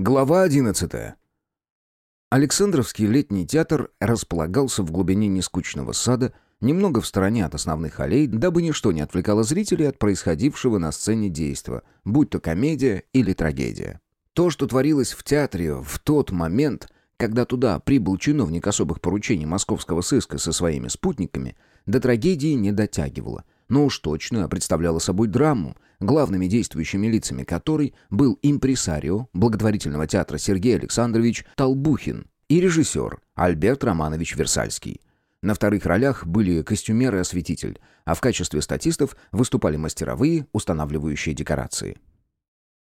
Глава 11. Александровский летний театр располагался в глубине нескучного сада, немного в стороне от основных аллей, дабы ничто не отвлекало зрителей от происходившего на сцене действа, будь то комедия или трагедия. То, что творилось в театре в тот момент, когда туда прибыл чиновник особых поручений московского сыска со своими спутниками, до трагедии не дотягивало – но уж точно представляла собой драму, главными действующими лицами которой был импресарио благотворительного театра Сергей Александрович Толбухин и режиссер Альберт Романович Версальский. На вторых ролях были костюмер и осветитель, а в качестве статистов выступали мастеровые, устанавливающие декорации.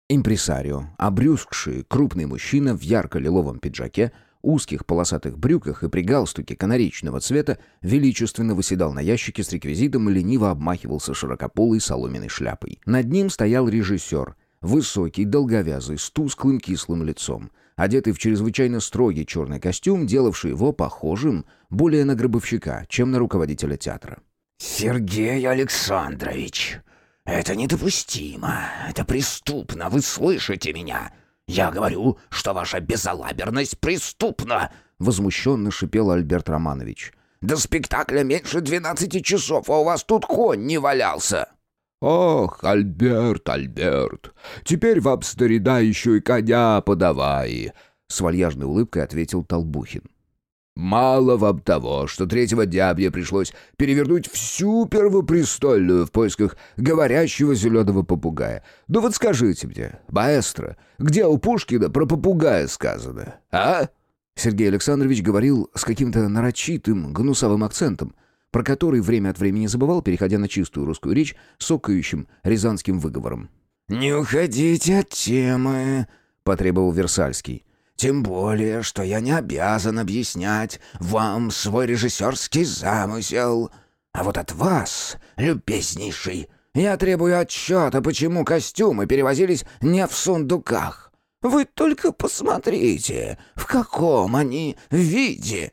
Импресарио, обрюзгший крупный мужчина в ярко-лиловом пиджаке, узких полосатых брюках и при галстуке канаречного цвета величественно выседал на ящике с реквизитом и лениво обмахивался широкополой соломенной шляпой. Над ним стоял режиссер, высокий, долговязый, с тусклым кислым лицом, одетый в чрезвычайно строгий черный костюм, делавший его похожим более на гробовщика, чем на руководителя театра. «Сергей Александрович, это недопустимо, это преступно, вы слышите меня?» «Я говорю, что ваша безалаберность преступна!» — возмущенно шипел Альберт Романович. «До спектакля меньше двенадцати часов, а у вас тут конь не валялся!» «Ох, Альберт, Альберт, теперь в Абстерида еще и коня подавай!» С вальяжной улыбкой ответил Толбухин. Мало вам того, что третьего дня пришлось перевернуть всю первопрестольную в поисках говорящего зеленого попугая. Ну вот скажите мне, маэстро, где у Пушкина про попугая сказано, а?» Сергей Александрович говорил с каким-то нарочитым, гнусавым акцентом, про который время от времени забывал, переходя на чистую русскую речь сокающим рязанским выговором. «Не уходите от темы», — потребовал Версальский. Тем более, что я не обязан объяснять вам свой режиссерский замысел. А вот от вас, любезнейший, я требую отчета, почему костюмы перевозились не в сундуках. Вы только посмотрите, в каком они виде.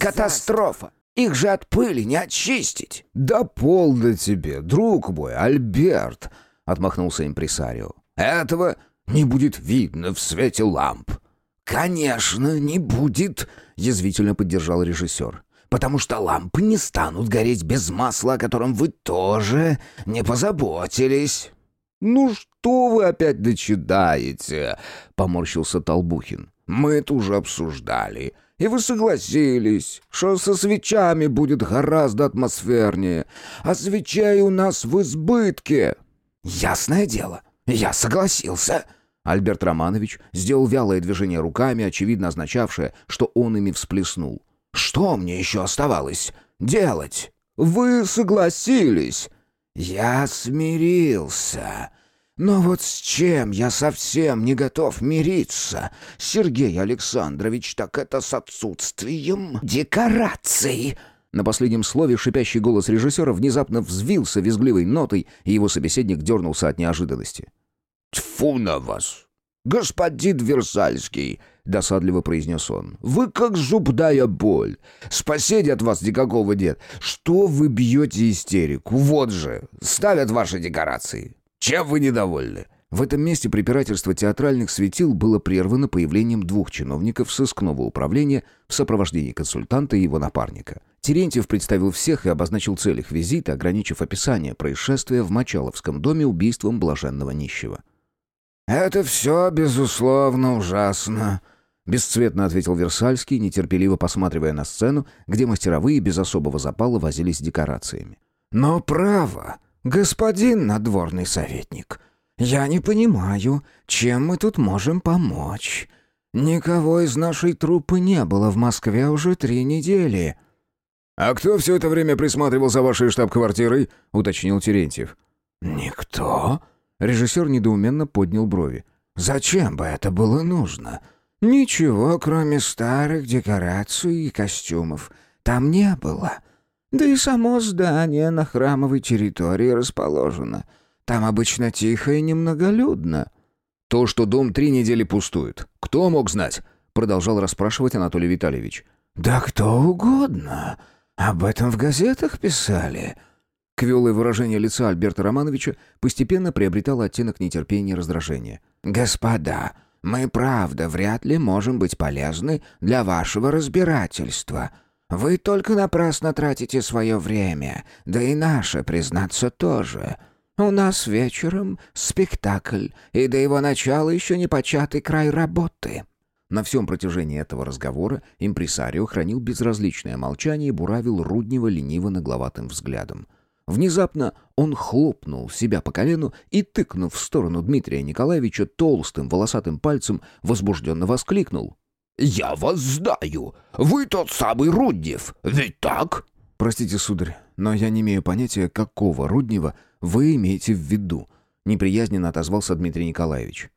Катастрофа. Их же от пыли не очистить. Да полно тебе, друг мой, Альберт, отмахнулся импресарио. Этого не будет видно в свете ламп. «Конечно, не будет», — язвительно поддержал режиссер. «Потому что лампы не станут гореть без масла, о котором вы тоже не позаботились». «Ну что вы опять начинаете?» — поморщился Толбухин. «Мы это уже обсуждали, и вы согласились, что со свечами будет гораздо атмосфернее, а свечей у нас в избытке». «Ясное дело, я согласился», Альберт Романович сделал вялое движение руками, очевидно означавшее, что он ими всплеснул. «Что мне еще оставалось делать? Вы согласились. Я смирился. Но вот с чем я совсем не готов мириться, Сергей Александрович, так это с отсутствием декораций». На последнем слове шипящий голос режиссера внезапно взвился визгливой нотой, и его собеседник дернулся от неожиданности. «Тьфу на вас! Господин Версальский!» — досадливо произнес он. «Вы как зубная боль. Спасения от вас никакого нет. Что вы бьете истерику? Вот же, ставят ваши декорации. Чем вы недовольны?» В этом месте препирательство театральных светил было прервано появлением двух чиновников сыскного управления в сопровождении консультанта и его напарника. Терентьев представил всех и обозначил цель их визита, ограничив описание происшествия в Мочаловском доме убийством блаженного нищего. «Это все, безусловно, ужасно», — бесцветно ответил Версальский, нетерпеливо посматривая на сцену, где мастеровые без особого запала возились с декорациями. «Но право, господин надворный советник, я не понимаю, чем мы тут можем помочь. Никого из нашей труппы не было в Москве уже три недели». «А кто все это время присматривал за вашей штаб-квартирой?» — уточнил Терентьев. «Никто?» Режиссер недоуменно поднял брови. «Зачем бы это было нужно? Ничего, кроме старых декораций и костюмов, там не было. Да и само здание на храмовой территории расположено. Там обычно тихо и немноголюдно». «То, что дом три недели пустует. Кто мог знать?» Продолжал расспрашивать Анатолий Витальевич. «Да кто угодно. Об этом в газетах писали». Квелое выражение лица Альберта Романовича постепенно приобретало оттенок нетерпения и раздражения. «Господа, Мы, правда, вряд ли можем быть полезны для вашего разбирательства. Вы только напрасно тратите свое время, да и наше, признаться, тоже. У нас вечером спектакль, и до его начала еще не початый край работы». На всем протяжении этого разговора импресарио хранил безразличное молчание и буравил Руднева лениво нагловатым взглядом. Внезапно он хлопнул себя по колену и, тыкнув в сторону Дмитрия Николаевича толстым волосатым пальцем, возбужденно воскликнул. «Я вас знаю! Вы тот самый Руднев, ведь так?» «Простите, сударь, но я не имею понятия, какого Руднева вы имеете в виду», — неприязненно отозвался Дмитрий Николаевич.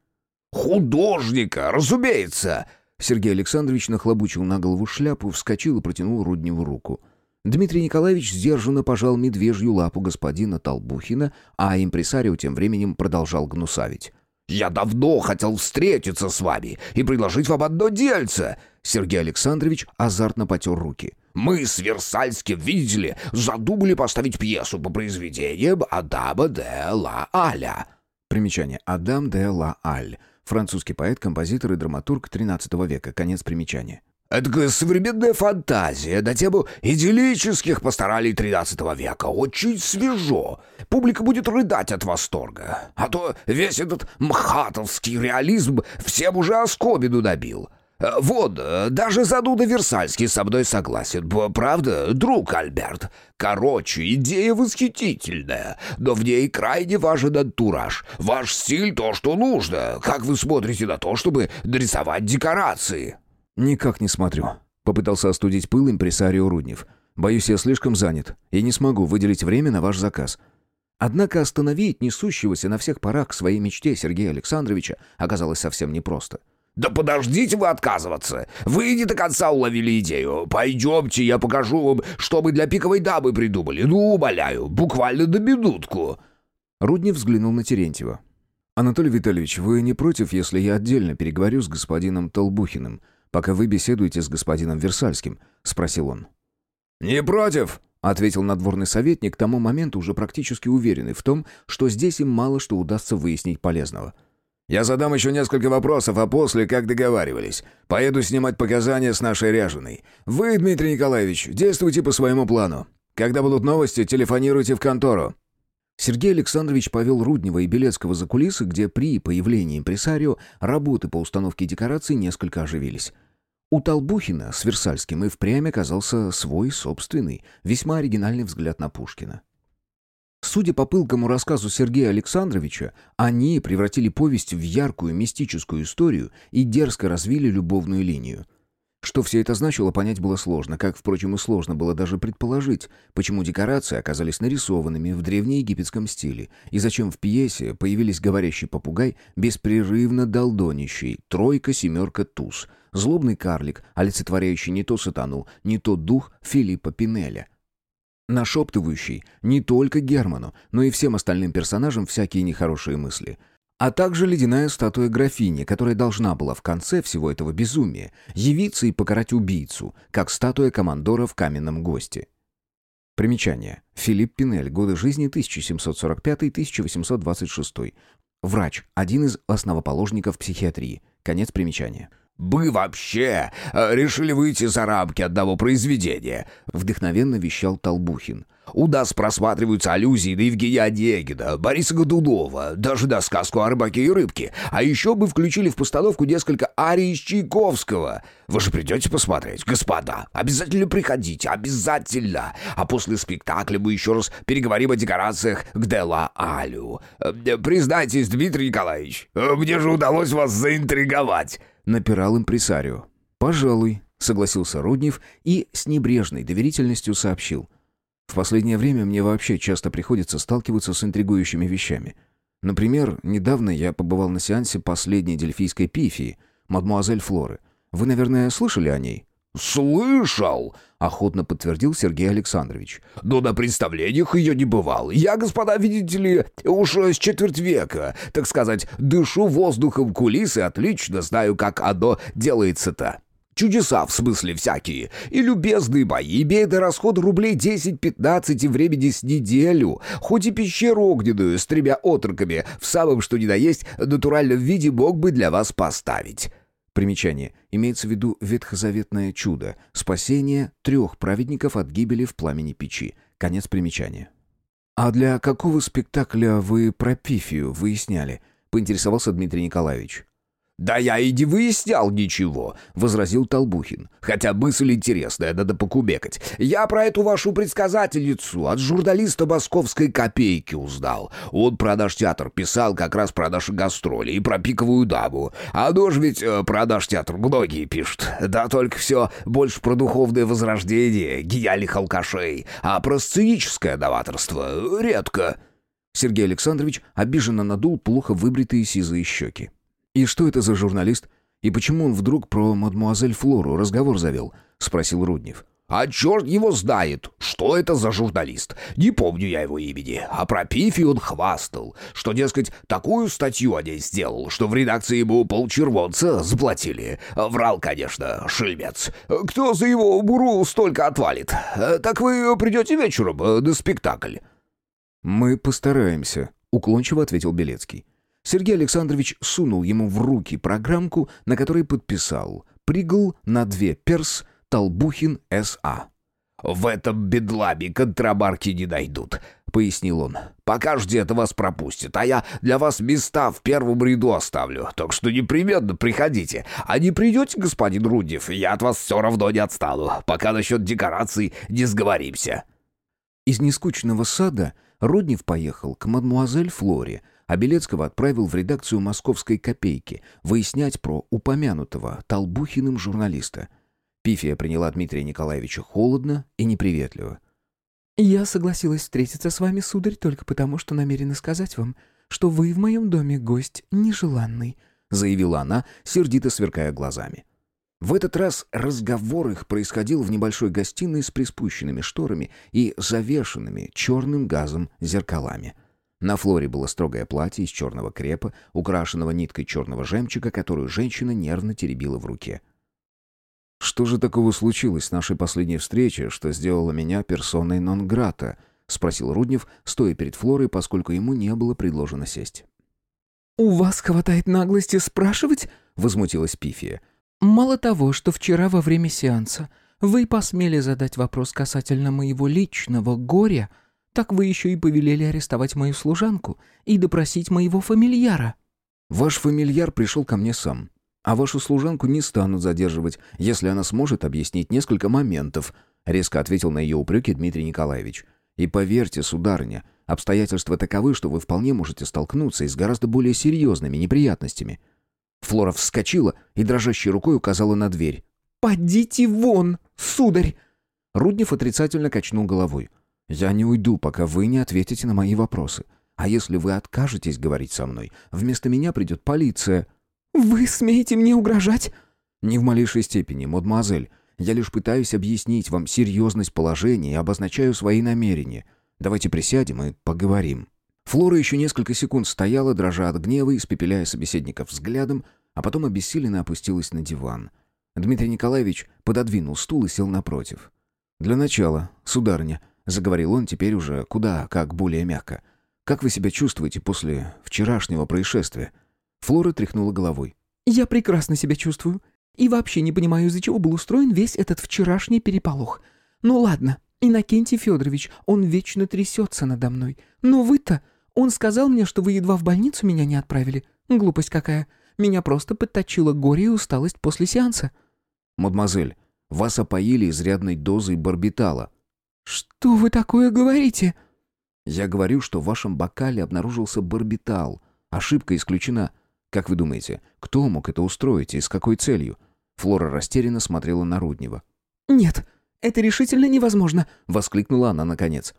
«Художника, разумеется!» Сергей Александрович нахлобучил на голову шляпу, вскочил и протянул Рудневу руку. Дмитрий Николаевич сдержанно пожал медвежью лапу господина Толбухина, а импресарио тем временем продолжал гнусавить. «Я давно хотел встретиться с вами и предложить вам одно дельце!» Сергей Александрович азартно потер руки. «Мы с Версальским, видите ли, задумали поставить пьесу по произведениям Адама де ла Аля». Примечание. Адам де ла Аль. Французский поэт, композитор и драматург XIII века. Конец примечания. Это современная фантазия на тему идиллических пасторалей XIII века. Очень свежо. Публика будет рыдать от восторга. А то весь этот мхатовский реализм всем уже оскобину набил. Вот, даже зануда Версальский со мной согласен. Правда, друг Альберт? Короче, идея восхитительная, но в ней крайне важен антураж. Ваш стиль — то, что нужно. Как вы смотрите на то, чтобы нарисовать декорации?» «Никак не смотрю», — попытался остудить пыл импресарио Руднев. «Боюсь, я слишком занят и не смогу выделить время на ваш заказ». Однако остановить несущегося на всех парах к своей мечте Сергея Александровича оказалось совсем непросто. «Да подождите вы отказываться! Вы не до конца уловили идею. Пойдемте, я покажу вам, что мы для пиковой дамы придумали. Ну, умоляю, буквально до минутку!» Руднев взглянул на Терентьева. «Анатолий Витальевич, вы не против, если я отдельно переговорю с господином Толбухиным? Пока вы беседуете с господином Версальским?» — спросил он. «Не против», — ответил надворный советник, к тому моменту уже практически уверенный в том, что здесь им мало что удастся выяснить полезного. «Я задам еще несколько вопросов, а после, как договаривались, поеду снимать показания с нашей ряженой. Вы, Дмитрий Николаевич, действуйте по своему плану. Когда будут новости, телефонируйте в контору». Сергей Александрович повел Руднева и Белецкого за кулисы, где при появлении импресарио работы по установке декораций несколько оживились. У Толбухина с Версальским и впрямь оказался свой собственный, весьма оригинальный взгляд на Пушкина. Судя по пылкому рассказу Сергея Александровича, они превратили повесть в яркую мистическую историю и дерзко развили любовную линию – что все это значило, понять было сложно, как, впрочем, и сложно было даже предположить, почему декорации оказались нарисованными в древнеегипетском стиле, и зачем в пьесе появились говорящий попугай, беспрерывно долдонищий, тройка, семерка, туз, злобный карлик, олицетворяющий не то сатану, не то дух Филиппа Пинеля, нашептывающий не только Герману, но и всем остальным персонажам всякие нехорошие мысли — а также ледяная статуя графини, которая должна была в конце всего этого безумия явиться и покарать убийцу, как статуя командора в каменном госте. Примечание. Филипп Пинель. Годы жизни 1745-1826. Врач. Один из основоположников психиатрии. Конец примечания. «Вы вообще э, решили выйти за рамки одного произведения?» — вдохновенно вещал Толбухин. У нас просматриваются аллюзии на Евгения Онегина, Бориса Годунова, даже на сказку о рыбаке и рыбке. А еще бы включили в постановку несколько арий из Чайковского. Вы же придете посмотреть, господа? Обязательно приходите, обязательно. А после спектакля мы еще раз переговорим о декорациях к Дела Алю. Э, признайтесь, Дмитрий Николаевич, э, мне же удалось вас заинтриговать. Напирал импресарио. «Пожалуй», — согласился Руднев и с небрежной доверительностью сообщил — в последнее время мне вообще часто приходится сталкиваться с интригующими вещами. Например, недавно я побывал на сеансе последней дельфийской пифии, мадмуазель Флоры. Вы, наверное, слышали о ней? «Слышал!» — охотно подтвердил Сергей Александрович. «Но на представлениях ее не бывал. Я, господа, видите ли, уж с четверть века, так сказать, дышу воздухом кулисы, отлично знаю, как оно делается-то. Чудеса, в смысле, всякие. И любезные бои, и беды, расходы рублей 10-15 и времени с неделю. Хоть и пещеру огненную с тремя отроками в самом что ни на есть натуральном виде мог бы для вас поставить». Примечание. Имеется в виду ветхозаветное чудо. Спасение трех праведников от гибели в пламени печи. Конец примечания. «А для какого спектакля вы про Пифию выясняли?» — поинтересовался Дмитрий Николаевич. «Да я и не выяснял ничего», — возразил Толбухин. «Хотя мысль интересная, надо покубекать. Я про эту вашу предсказательницу от журналиста московской копейки узнал. Он про наш театр писал как раз про наши гастроли и про пиковую даму. А ну ж ведь э, про наш театр многие пишут. Да только все больше про духовное возрождение, гениальных алкашей. А про сценическое новаторство редко». Сергей Александрович обиженно надул плохо выбритые сизые щеки. «И что это за журналист? И почему он вдруг про мадмуазель Флору разговор завел?» — спросил Руднев. «А черт его знает, что это за журналист. Не помню я его имени. А про Пифи он хвастал, что, дескать, такую статью о ней сделал, что в редакции ему полчервонца заплатили. Врал, конечно, шельмец. Кто за его буру столько отвалит? Так вы придете вечером на спектакль?» «Мы постараемся», — уклончиво ответил Белецкий. Сергей Александрович сунул ему в руки программку, на которой подписал «Пригл на две перс Толбухин С.А». «В этом бедламе контрабарки не найдут», — пояснил он. «Пока ждет вас пропустят, а я для вас места в первом ряду оставлю, так что непременно приходите. А не придете, господин Руднев, я от вас все равно не отстану, пока насчет декораций не сговоримся». Из нескучного сада Руднев поехал к мадмуазель Флоре, а Белецкого отправил в редакцию «Московской копейки» выяснять про упомянутого Толбухиным журналиста. Пифия приняла Дмитрия Николаевича холодно и неприветливо. «Я согласилась встретиться с вами, сударь, только потому, что намерена сказать вам, что вы в моем доме гость нежеланный», заявила она, сердито сверкая глазами. В этот раз разговор их происходил в небольшой гостиной с приспущенными шторами и завешенными черным газом зеркалами. На Флоре было строгое платье из черного крепа, украшенного ниткой черного жемчуга, которую женщина нервно теребила в руке. «Что же такого случилось с нашей последней встречи, что сделало меня персоной нон-грата?» — спросил Руднев, стоя перед Флорой, поскольку ему не было предложено сесть. «У вас хватает наглости спрашивать?» — возмутилась Пифия. «Мало того, что вчера во время сеанса вы посмели задать вопрос касательно моего личного горя, так вы еще и повелели арестовать мою служанку и допросить моего фамильяра». «Ваш фамильяр пришел ко мне сам. А вашу служанку не станут задерживать, если она сможет объяснить несколько моментов», резко ответил на ее упреки Дмитрий Николаевич. «И поверьте, сударыня, обстоятельства таковы, что вы вполне можете столкнуться и с гораздо более серьезными неприятностями». Флора вскочила и дрожащей рукой указала на дверь. «Подите вон, сударь!» Руднев отрицательно качнул головой. «Я не уйду, пока вы не ответите на мои вопросы. А если вы откажетесь говорить со мной, вместо меня придет полиция». «Вы смеете мне угрожать?» «Не в малейшей степени, мадемуазель. Я лишь пытаюсь объяснить вам серьезность положения и обозначаю свои намерения. Давайте присядем и поговорим». Флора еще несколько секунд стояла, дрожа от гнева, испепеляя собеседников взглядом, а потом обессиленно опустилась на диван. Дмитрий Николаевич пододвинул стул и сел напротив. «Для начала, сударыня, — заговорил он теперь уже куда как более мягко. «Как вы себя чувствуете после вчерашнего происшествия?» Флора тряхнула головой. «Я прекрасно себя чувствую. И вообще не понимаю, из-за чего был устроен весь этот вчерашний переполох. Ну ладно, Иннокентий Федорович, он вечно трясется надо мной. Но вы-то... Он сказал мне, что вы едва в больницу меня не отправили. Глупость какая. Меня просто подточило горе и усталость после сеанса». «Мадемуазель, вас опоили изрядной дозой барбитала». «Что вы такое говорите?» «Я говорю, что в вашем бокале обнаружился барбитал. Ошибка исключена. Как вы думаете, кто мог это устроить и с какой целью?» Флора растерянно смотрела на Руднева. «Нет, это решительно невозможно!» — воскликнула она наконец.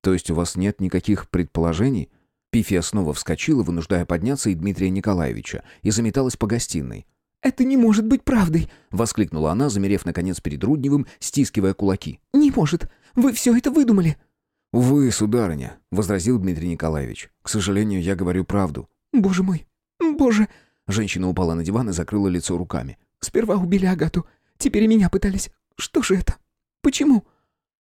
«То есть у вас нет никаких предположений?» Пифия снова вскочила, вынуждая подняться и Дмитрия Николаевича, и заметалась по гостиной. «Это не может быть правдой!» — воскликнула она, замерев наконец перед Рудневым, стискивая кулаки. «Не может! Вы все это выдумали!» «Увы, сударыня», — возразил Дмитрий Николаевич. «К сожалению, я говорю правду». «Боже мой! Боже!» Женщина упала на диван и закрыла лицо руками. «Сперва убили Агату, Теперь и меня пытались. Что же это? Почему?»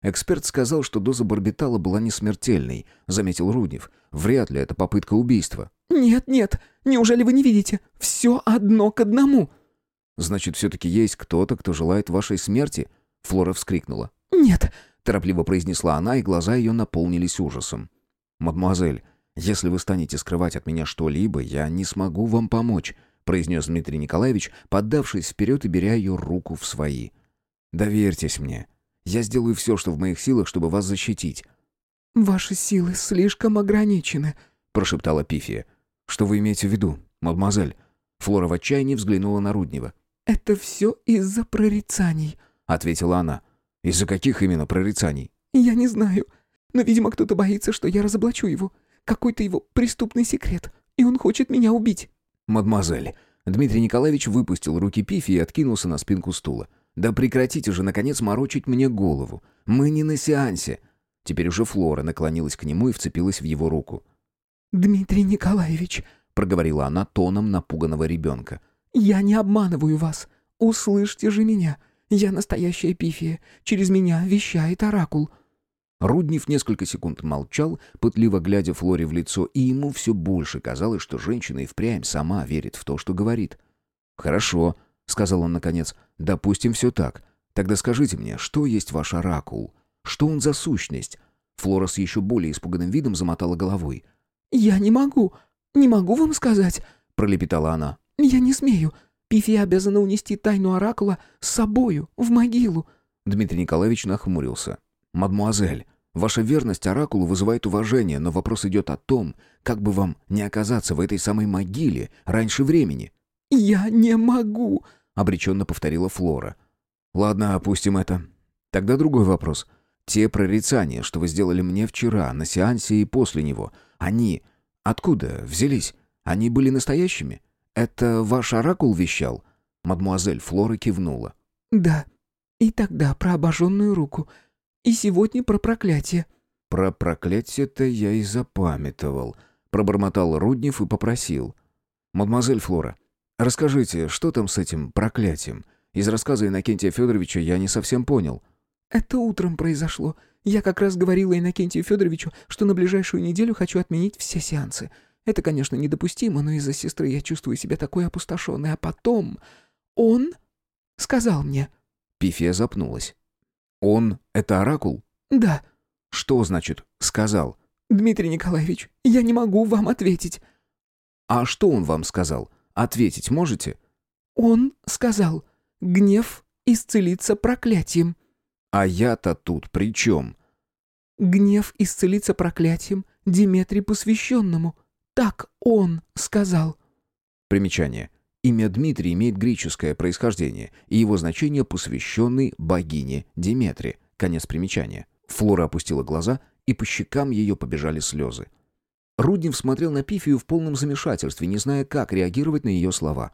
Эксперт сказал, что доза барбитала была не смертельной, заметил Руднев. Вряд ли это попытка убийства. «Нет, нет, неужели вы не видите? Все одно к одному!» «Значит, все-таки есть кто-то, кто желает вашей смерти?» Флора вскрикнула. «Нет!» — торопливо произнесла она, и глаза ее наполнились ужасом. «Мадемуазель, если вы станете скрывать от меня что-либо, я не смогу вам помочь», — произнес Дмитрий Николаевич, поддавшись вперед и беря ее руку в свои. «Доверьтесь мне. Я сделаю все, что в моих силах, чтобы вас защитить». «Ваши силы слишком ограничены», — прошептала Пифия. «Что вы имеете в виду, мадемуазель?» Флора в отчаянии взглянула на Руднева. «Это все из-за прорицаний», — ответила она. «Из-за каких именно прорицаний?» «Я не знаю. Но, видимо, кто-то боится, что я разоблачу его. Какой-то его преступный секрет. И он хочет меня убить». «Мадемуазель». Дмитрий Николаевич выпустил руки Пифи и откинулся на спинку стула. «Да прекратите же, наконец, морочить мне голову. Мы не на сеансе». Теперь уже Флора наклонилась к нему и вцепилась в его руку. «Дмитрий Николаевич», — проговорила она тоном напуганного ребенка. «Я не обманываю вас. Услышьте же меня. Я настоящая пифия. Через меня вещает оракул». Руднев несколько секунд молчал, пытливо глядя Флоре в лицо, и ему все больше казалось, что женщина и впрямь сама верит в то, что говорит. «Хорошо», — сказал он наконец, — «допустим, все так. Тогда скажите мне, что есть ваш оракул? Что он за сущность?» Флора с еще более испуганным видом замотала головой. «Я не могу, не могу вам сказать», — пролепетала она. «Я не смею. Пифия обязана унести тайну оракула с собою, в могилу». Дмитрий Николаевич нахмурился. «Мадмуазель, ваша верность оракулу вызывает уважение, но вопрос идет о том, как бы вам не оказаться в этой самой могиле раньше времени». «Я не могу», — обреченно повторила Флора. «Ладно, опустим это. Тогда другой вопрос. Те прорицания, что вы сделали мне вчера, на сеансе и после него, они откуда взялись? Они были настоящими? Это ваш оракул вещал?» Мадмуазель Флора кивнула. «Да. И тогда про обожженную руку. И сегодня про проклятие». «Про проклятие-то я и запамятовал», — пробормотал Руднев и попросил. «Мадемуазель Флора, расскажите, что там с этим проклятием? Из рассказа Иннокентия Федоровича я не совсем понял». «Это утром произошло. Я как раз говорила Иннокентию Федоровичу, что на ближайшую неделю хочу отменить все сеансы. Это, конечно, недопустимо, но из-за сестры я чувствую себя такой опустошенной. А потом он сказал мне...» Пифия запнулась. «Он — это оракул?» «Да». «Что значит «сказал»?» «Дмитрий Николаевич, я не могу вам ответить». «А что он вам сказал? Ответить можете?» «Он сказал, гнев исцелится проклятием». «А я-то тут при чем?» «Гнев исцелится проклятием Диметрий посвященному. Так он сказал». Примечание. Имя Дмитрий имеет греческое происхождение, и его значение посвященный богине Диметре. Конец примечания. Флора опустила глаза, и по щекам ее побежали слезы. Руднев смотрел на Пифию в полном замешательстве, не зная, как реагировать на ее слова.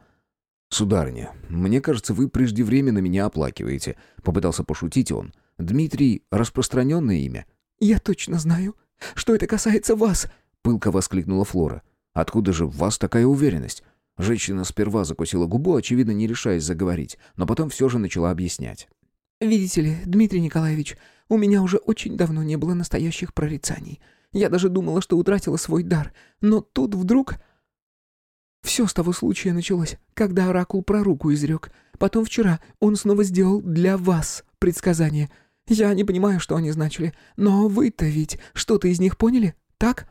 «Сударыня, мне кажется, вы преждевременно меня оплакиваете», — попытался пошутить он. «Дмитрий — распространенное имя». «Я точно знаю, что это касается вас», — пылко воскликнула Флора. «Откуда же в вас такая уверенность?» Женщина сперва закусила губу, очевидно, не решаясь заговорить, но потом все же начала объяснять. «Видите ли, Дмитрий Николаевич, у меня уже очень давно не было настоящих прорицаний. Я даже думала, что утратила свой дар. Но тут вдруг... Все с того случая началось, когда Оракул про руку изрек. Потом вчера он снова сделал для вас предсказания. Я не понимаю, что они значили, но вы-то ведь что-то из них поняли, так?»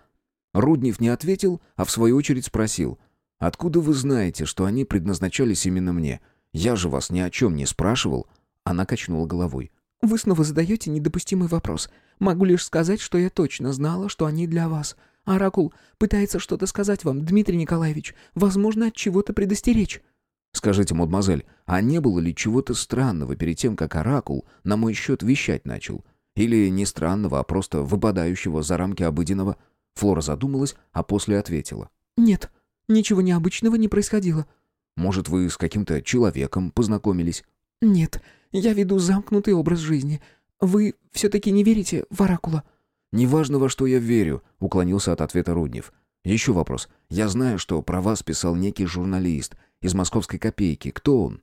Руднев не ответил, а в свою очередь спросил. «Откуда вы знаете, что они предназначались именно мне? Я же вас ни о чем не спрашивал». Она качнула головой. «Вы снова задаете недопустимый вопрос. Могу лишь сказать, что я точно знала, что они для вас. Оракул пытается что-то сказать вам, Дмитрий Николаевич. Возможно, от чего-то предостеречь». «Скажите, мадемуазель, а не было ли чего-то странного перед тем, как Оракул на мой счет вещать начал? Или не странного, а просто выпадающего за рамки обыденного?» Флора задумалась, а после ответила. «Нет, ничего необычного не происходило». «Может, вы с каким-то человеком познакомились?» «Нет, я веду замкнутый образ жизни. Вы все-таки не верите в Оракула?» «Неважно, во что я верю», — уклонился от ответа Руднев. «Еще вопрос. Я знаю, что про вас писал некий журналист из «Московской копейки». Кто он?»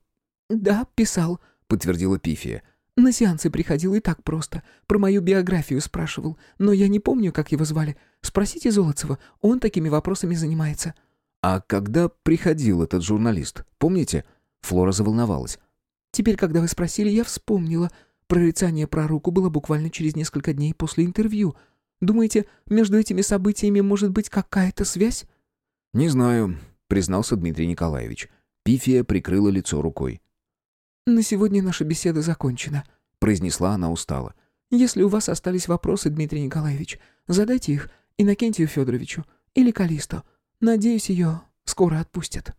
«Да, писал», —— подтвердила Пифия. «На сеансы приходил и так просто. Про мою биографию спрашивал. Но я не помню, как его звали. Спросите Золотцева, он такими вопросами занимается». «А когда приходил этот журналист? Помните?» Флора заволновалась. «Теперь, когда вы спросили, я вспомнила. Прорицание про руку было буквально через несколько дней после интервью. Думаете, между этими событиями может быть какая-то связь?» «Не знаю», — признался Дмитрий Николаевич. Пифия прикрыла лицо рукой. «На сегодня наша беседа закончена», — произнесла она устало. «Если у вас остались вопросы, Дмитрий Николаевич, задайте их Иннокентию Федоровичу или Калисто. Надеюсь, ее скоро отпустят».